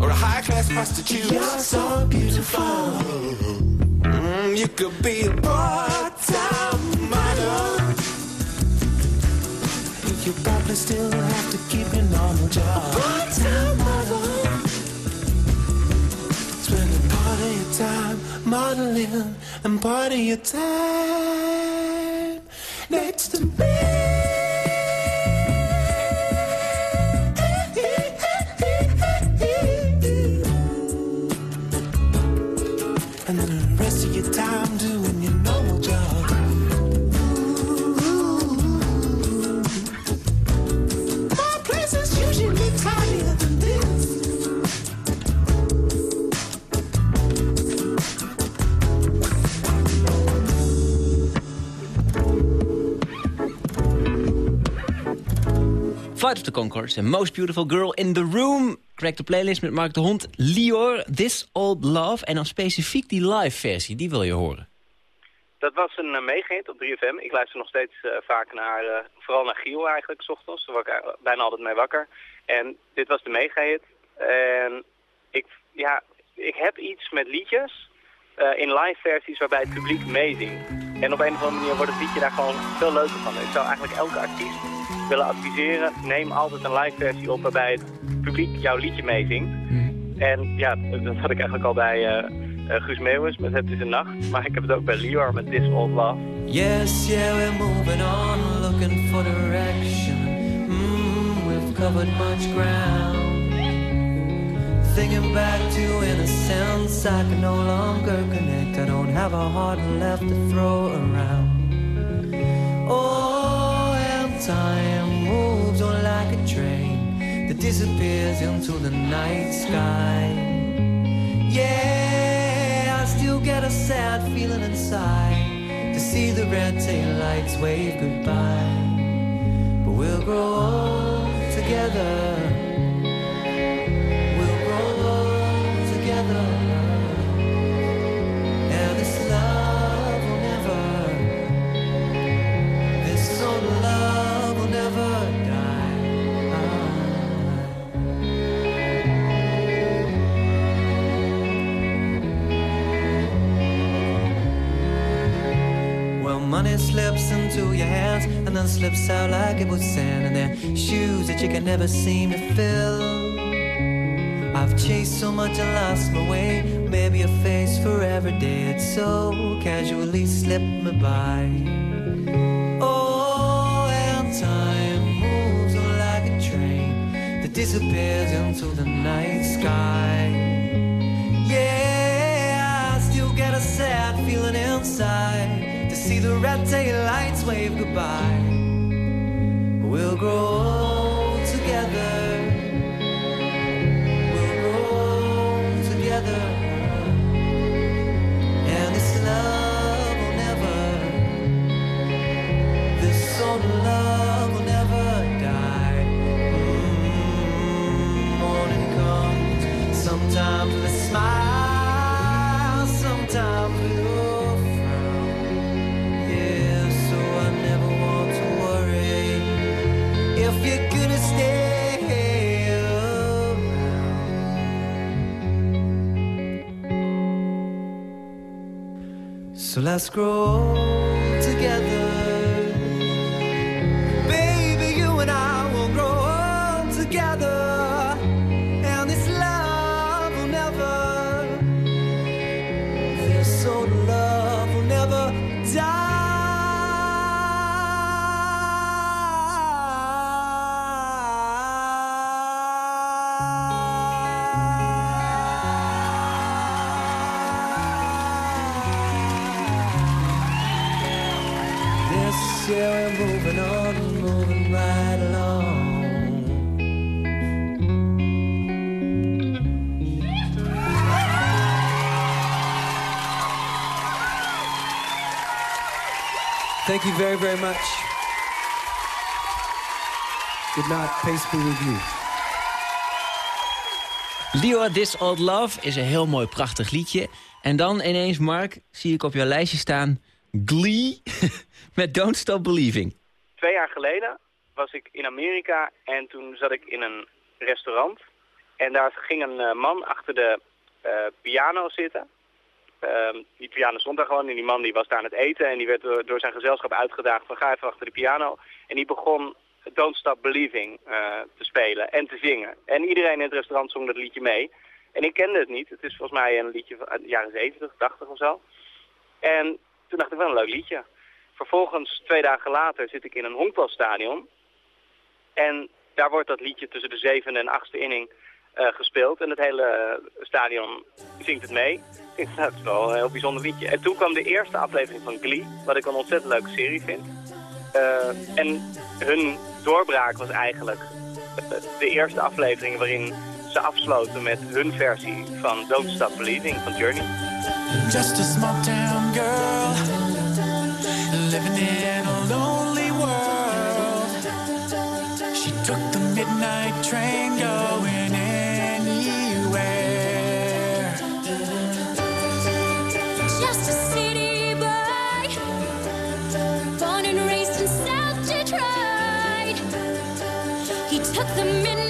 Or a high class prostitute. You're so beautiful. Mm, you could be a part-time model. You probably still have to keep your normal job. A part-time model. Spending part of your time modeling and part of your time next to me. Flight of the Concords, Most Beautiful Girl in the Room. Crack de playlist met Mark de Hond, Lior, This Old Love. En dan specifiek die live versie, die wil je horen. Dat was een uh, op 3FM. Ik luister nog steeds uh, vaak naar, uh, vooral naar Giel eigenlijk, s ochtends. Daar word ik bijna altijd mee wakker. En dit was de meegehit. En ik, ja, ik heb iets met liedjes in live versies waarbij het publiek meezingt. En op een of andere manier wordt het liedje daar gewoon veel leuker van. Ik zou eigenlijk elke artiest willen adviseren, neem altijd een live versie op waarbij het publiek jouw liedje meezingt. En ja, dat had ik eigenlijk al bij uh, Guus Meeuwis met Het is een nacht. Maar ik heb het ook bij Lior met This Old Love. Yes, yeah, we're moving on, looking for direction. Mm, we've covered much ground. Thinking back to innocence, I can no longer connect. I don't have a heart left to throw around. Oh, time moves on like a train that disappears into the night sky. Yeah, I still get a sad feeling inside to see the red tail lights wave goodbye. But we'll grow old together. Slips into your hands and then slips out like it was sand. And they're shoes that you can never seem to fill. I've chased so much and lost my way. Maybe a face for every day. It's so casually slipped me by. Oh, and time moves on like a train that disappears into the night sky. Yeah, I still get a sad feeling inside see the red tail lights wave goodbye. We'll grow old Let's grow together. Thank you very, very much. Good night. Peaceful with you. Leo, This Old Love is een heel mooi, prachtig liedje. En dan ineens, Mark, zie ik op jouw lijstje staan... Glee met Don't Stop Believing. Twee jaar geleden was ik in Amerika en toen zat ik in een restaurant. En daar ging een eh, man achter de eh, piano zitten. Ehm, die piano stond daar gewoon en die man die was daar aan het eten. En die werd door, zijn gezelschap uitgedaagd van ga even achter de piano. En die begon Don't Stop Believing uh, te spelen en te zingen. En iedereen in het restaurant zong dat liedje mee. En ik kende het niet. Het is volgens mij een liedje van de jaren 70, 80 of zo. En toen dacht ik wel een leuk liedje. Vervolgens, twee dagen later, zit ik in een honkbalstadion. En daar wordt dat liedje tussen de zevende en achtste inning gespeeld. En het hele uh, stadion zingt het mee. Dat is wel een heel bijzonder liedje. En toen kwam de eerste aflevering van Glee, wat ik een ontzettend leuke serie vind. Uh, en hun doorbraak was eigenlijk de eerste aflevering waarin ze afsloten met hun versie van Don't Stop Believing van Journey. Just a small town girl living in a lonely world. She took the midnight train the midnight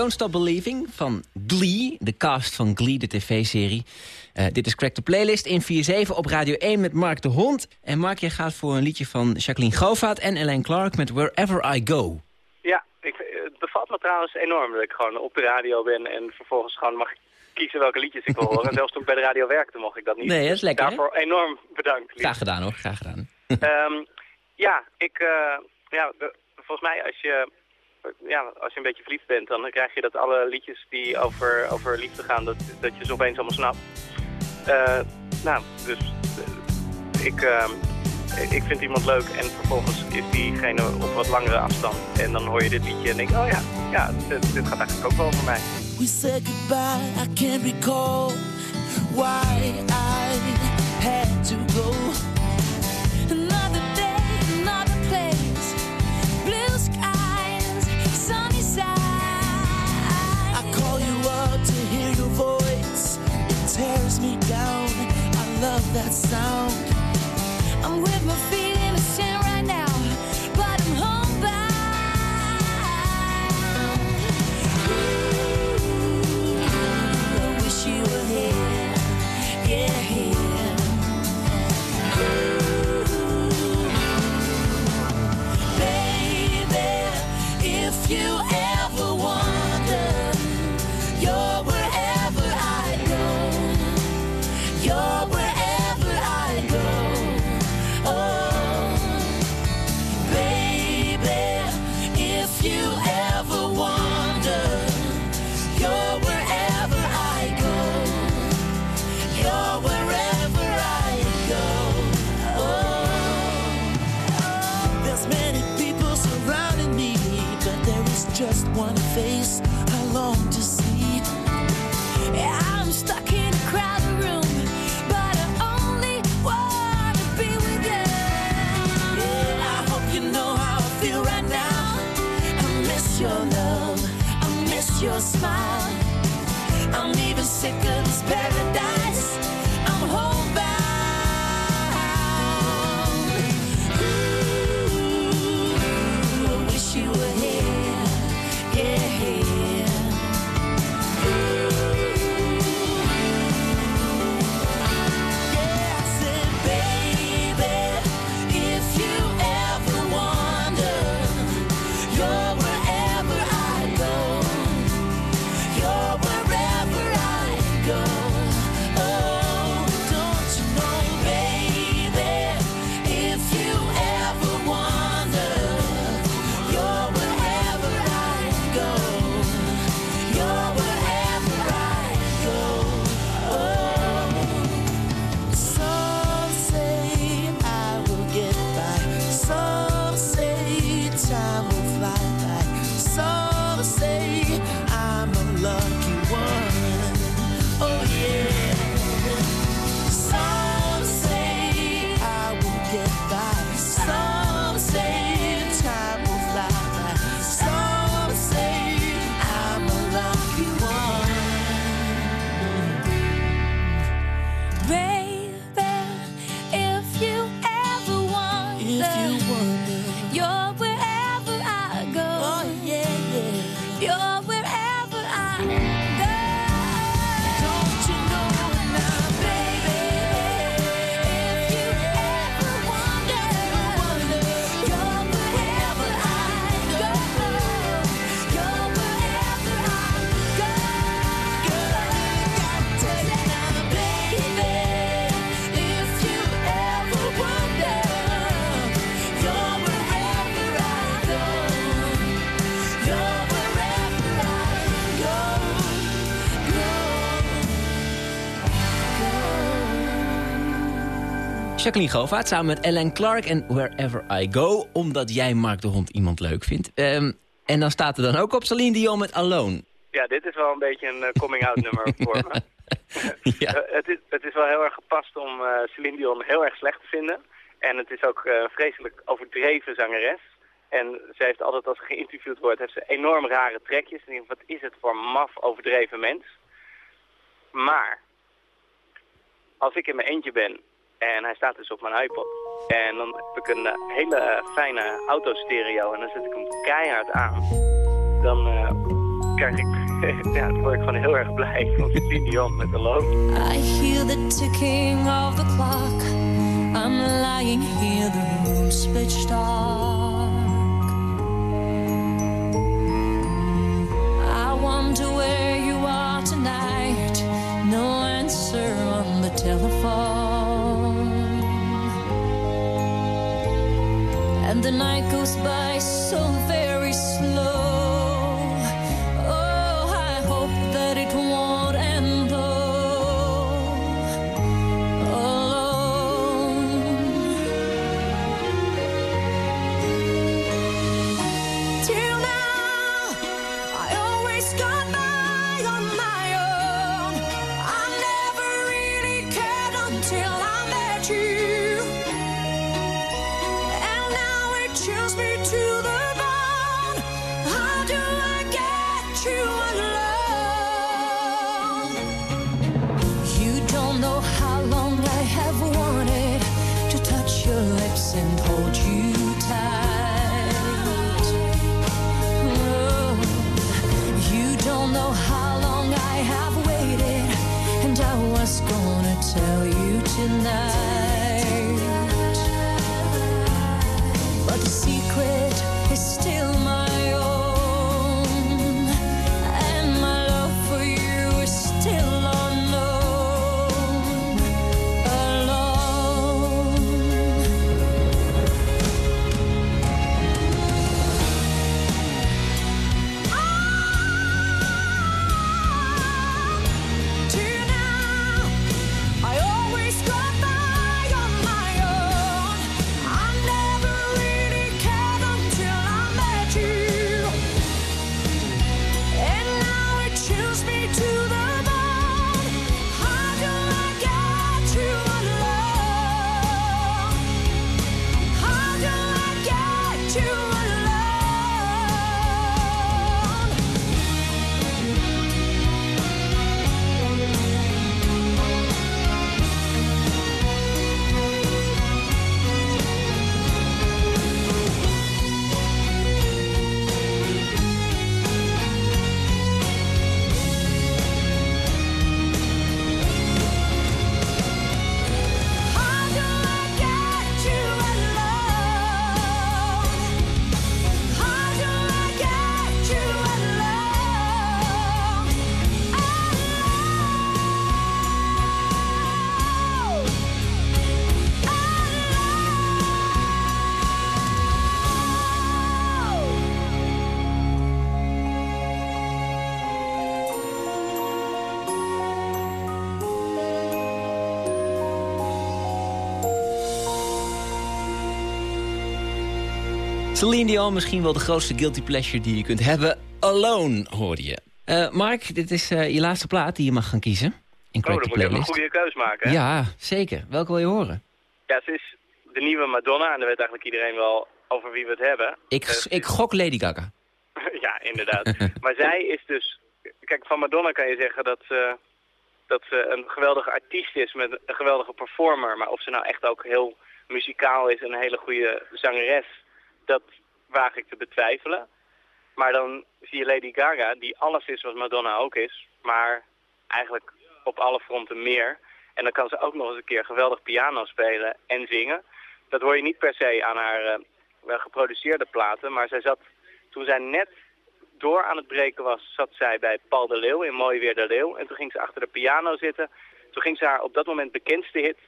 Don't stop. Believing van Glee, de cast van Glee, de tv-serie. Eh, dit is Crack the Playlist in 4-7 op Radio 1 met Mark de Hond. En Mark, jij gaat voor een liedje van Jacqueline Govaat en Elaine Clark met Wherever I Go. Ja, ik, het bevalt me trouwens enorm dat ik gewoon op de radio ben en vervolgens gewoon mag kiezen welke liedjes ik wil horen. En zelfs toen ik bij de radio werkte mocht ik dat niet. Nee, dat is lekker, hè? Daarvoor enorm bedankt. Graag gedaan hoor, graag gedaan. Ehm, ja, ik, eh, ja, de- volgens mij als je, ja, als je een beetje verliefd bent, dan krijg je dat alle liedjes die over, over liefde gaan, dat, dat je ze opeens allemaal snapt. Eh, nou, dus eh, ik, ehm, ik vind iemand leuk en vervolgens is diegene op wat langere afstand. En dan hoor je dit liedje en denk oh ja, ja dit, dit gaat eigenlijk ook wel voor mij. We said goodbye, I can't recall why I had to go. Tears me down. I love that sound. I'm with my feet smile. Jacqueline Govaert samen met Ellen Clark en Wherever I Go. Omdat jij, Mark de Hond, iemand leuk vindt. Ehm, en dan staat er dan ook op Celine Dion met Alone. Ja, dit is wel een beetje een eh, coming-out nummer voor me. ja. Eh, het, is, het is wel heel erg gepast om eh Celine Dion heel erg slecht te vinden. En het is ook een vreselijk overdreven zangeres. En ze heeft altijd, als ze geïnterviewd wordt, heeft ze enorm rare trekjes. En ik denk, wat is het voor een maf overdreven mens? Maar, als ik in mijn eentje ben en hij staat dus op mijn iPod. En dan heb ik een eh, hele fijne autostereo en dan zet ik hem keihard aan. Dan eh, krijg ik ja, dan word ik gewoon heel erg blij van Celine Dion met Alone. I hear the ticking of the clock. I'm lying here, the room's pitch dark. I wonder where you are tonight. No answer on the telephone. And the night goes by so very you tonight. Celine Dion, misschien wel de grootste guilty pleasure die je kunt hebben. Alone, hoorde je. Eh, Mark, dit is eh, je laatste plaat die je mag gaan kiezen. In Oh, dan moet even een goede keus maken. hè? Ja, zeker. Welke wil je horen? Ja, ze is de nieuwe Madonna en dan weet eigenlijk iedereen wel over wie we het hebben. Ik, Eh, ik gok Lady Gaga. ja, inderdaad. maar zij is dus... Kijk, van Madonna kan je zeggen dat ze, dat ze een geweldige artiest is met een geweldige performer. Maar of ze nou echt ook heel muzikaal is en een hele goede zangeres, dat waag ik te betwijfelen. Maar dan zie je Lady Gaga, die alles is wat Madonna ook is, maar eigenlijk op alle fronten meer. En dan kan ze ook nog eens een keer geweldig piano spelen en zingen. Dat hoor je niet per se aan haar wel geproduceerde platen, maar zij zat, toen zij net door aan het breken was, zat zij bij Paul de Leeuw in Mooi Weer de Leeuw. En toen ging ze achter de piano zitten. Toen ging ze haar op dat moment bekendste hit,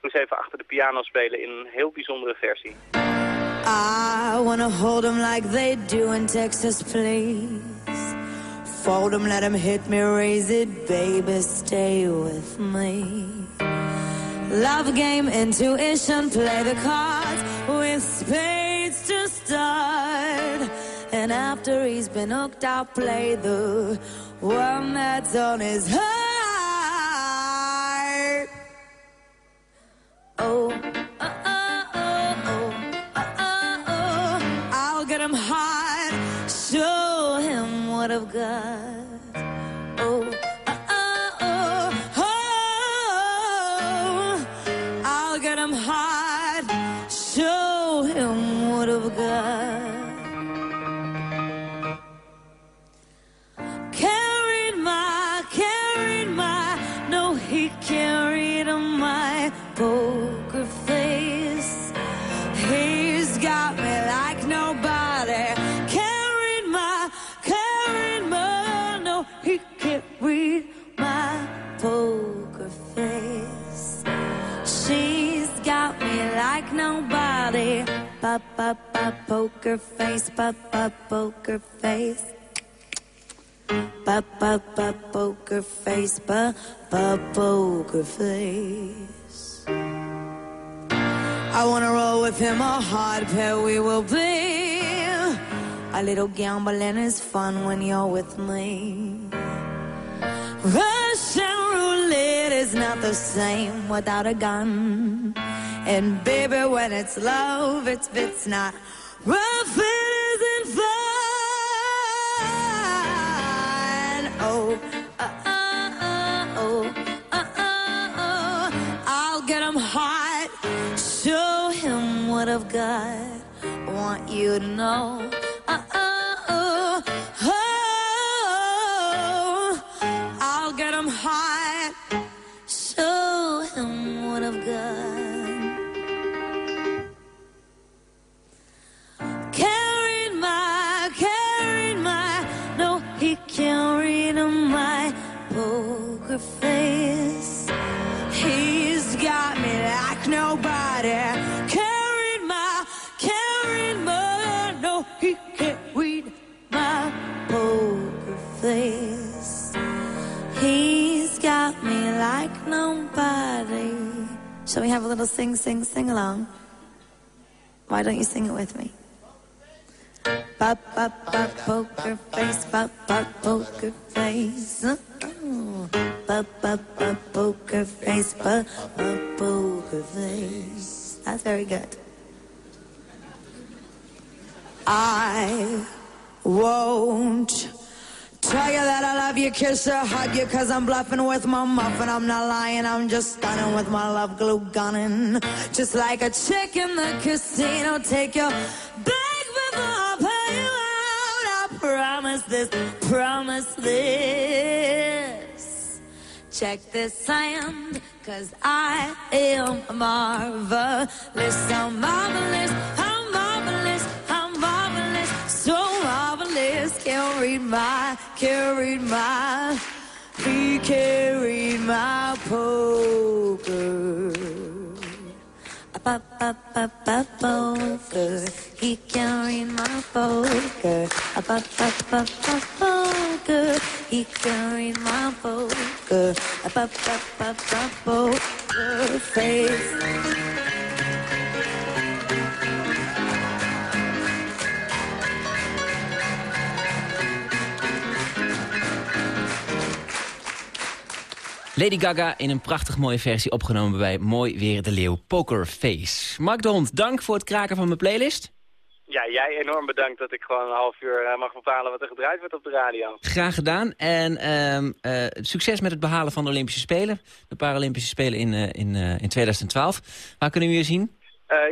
toen ze even achter de piano spelen in een heel bijzondere versie. I wanna hold hold 'em like they do in Texas, please. Fold 'em, let 'em hit me, raise it, baby, stay with me. Love game, intuition, play the cards with spades to start. And after he's been hooked, I'll play the one that's on his heart. Oh, show him what I've got. Pa pa pa poker face, pa pa poker face. Pa pa pa poker face, pa pa poker face. I wanna roll with him, a hard pair we will be. A little gambling is fun when you're with me. Russian roulette is not the same without a gun. And baby, when it's love, it's it's not rough, it isn't fun. Oh, uh, uh, oh, oh. I'll get him hot, show him what I've got. Want you to know. Like nobody. Can't my, can't my, no, he can't read my poker face. He's got me like nobody. Shall we have a little sing, sing, sing along? Why don't you sing it with me? Pop, pop, pop, poker face, pop, pop, poker face. Oh. Pop, pop, poker face, pop, pop, poker face. That's very good. I won't tell you that I love you, kiss you, hug you, cause I'm bluffing with my muffin. I'm not lying, I'm just stunning with my love glue gunning. Just like a chick in the casino, take your bag before I pay you out. I promise this, promise this. Check this hand, cause I am marvelous. I'm marvelous, I'm marvelous, I'm marvelous, so marvelous. Can't read my, can't read my, he can't read my poker ba ba ba ba poker. He can read my poker. A ba ba ba ba poker. He can read my poker. A ba ba ba ba poker face. Lady Gaga in een prachtig mooie versie opgenomen bij Mooi Weer de Leeuw Poker Face. Mark de Hond, dank voor het kraken van mijn playlist. Ja, jij enorm bedankt dat ik gewoon een half uur eh, mag bepalen wat er gedraaid wordt op de radio. Graag gedaan. En ehm, eh, succes met het behalen van de Olympische Spelen. De Paralympische Spelen in, eh, in, in 2012. Waar kunnen we je zien?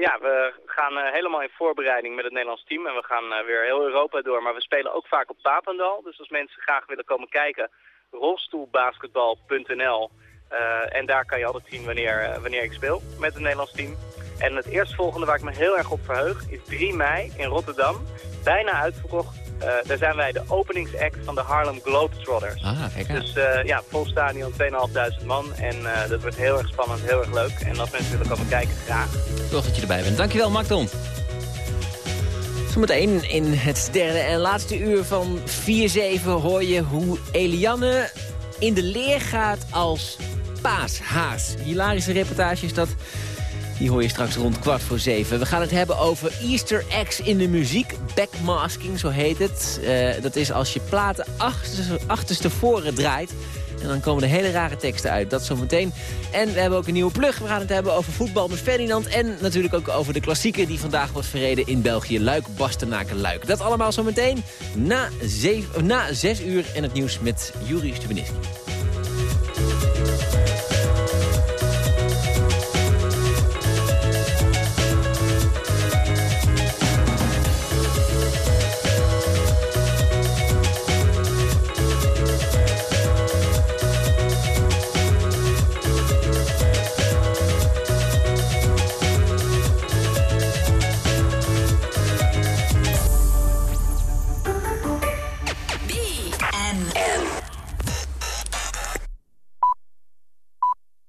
Ja, we gaan helemaal in voorbereiding met het Nederlands team. En we gaan weer heel Europa door. Maar we spelen ook vaak op Papendal. Dus als mensen graag willen komen kijken, rolstoelbasketbal.nl. Eh, en daar kan je altijd zien wanneer, eh, wanneer ik speel met het Nederlands team. En het eerstvolgende waar ik me heel erg op verheug is 3 mei in Rotterdam. Bijna uitverkocht. Eh, daar zijn wij de openingsact van de Harlem Globetrotters. Ah, kijk aan. Dus ja, vol stadion, 2500 man. En dat wordt heel erg spannend, heel erg leuk. En als mensen willen komen kijken, graag. Toch dat je erbij bent. Dankjewel, Mark. Zometeen in het derde en laatste uur van 4-7 hoor je hoe Eliane in de leer gaat als paashaas. Hilarische reportage is dat. Die hoor je straks rond kwart voor zeven. We gaan het hebben over easter eggs in de muziek. Backmasking, zo heet het. Eh, dat is als je platen achterste, achterstevoren draait. En dan komen er hele rare teksten uit. Dat zometeen. En we hebben ook een nieuwe plug. We gaan het hebben over voetbal met Ferdinand. En natuurlijk ook over de klassieker die vandaag wordt verreden in België. Luik, Bastenaken, Luik. Dat allemaal zometeen na, zeven, na zes uur. En het nieuws met Juri Stubenitski.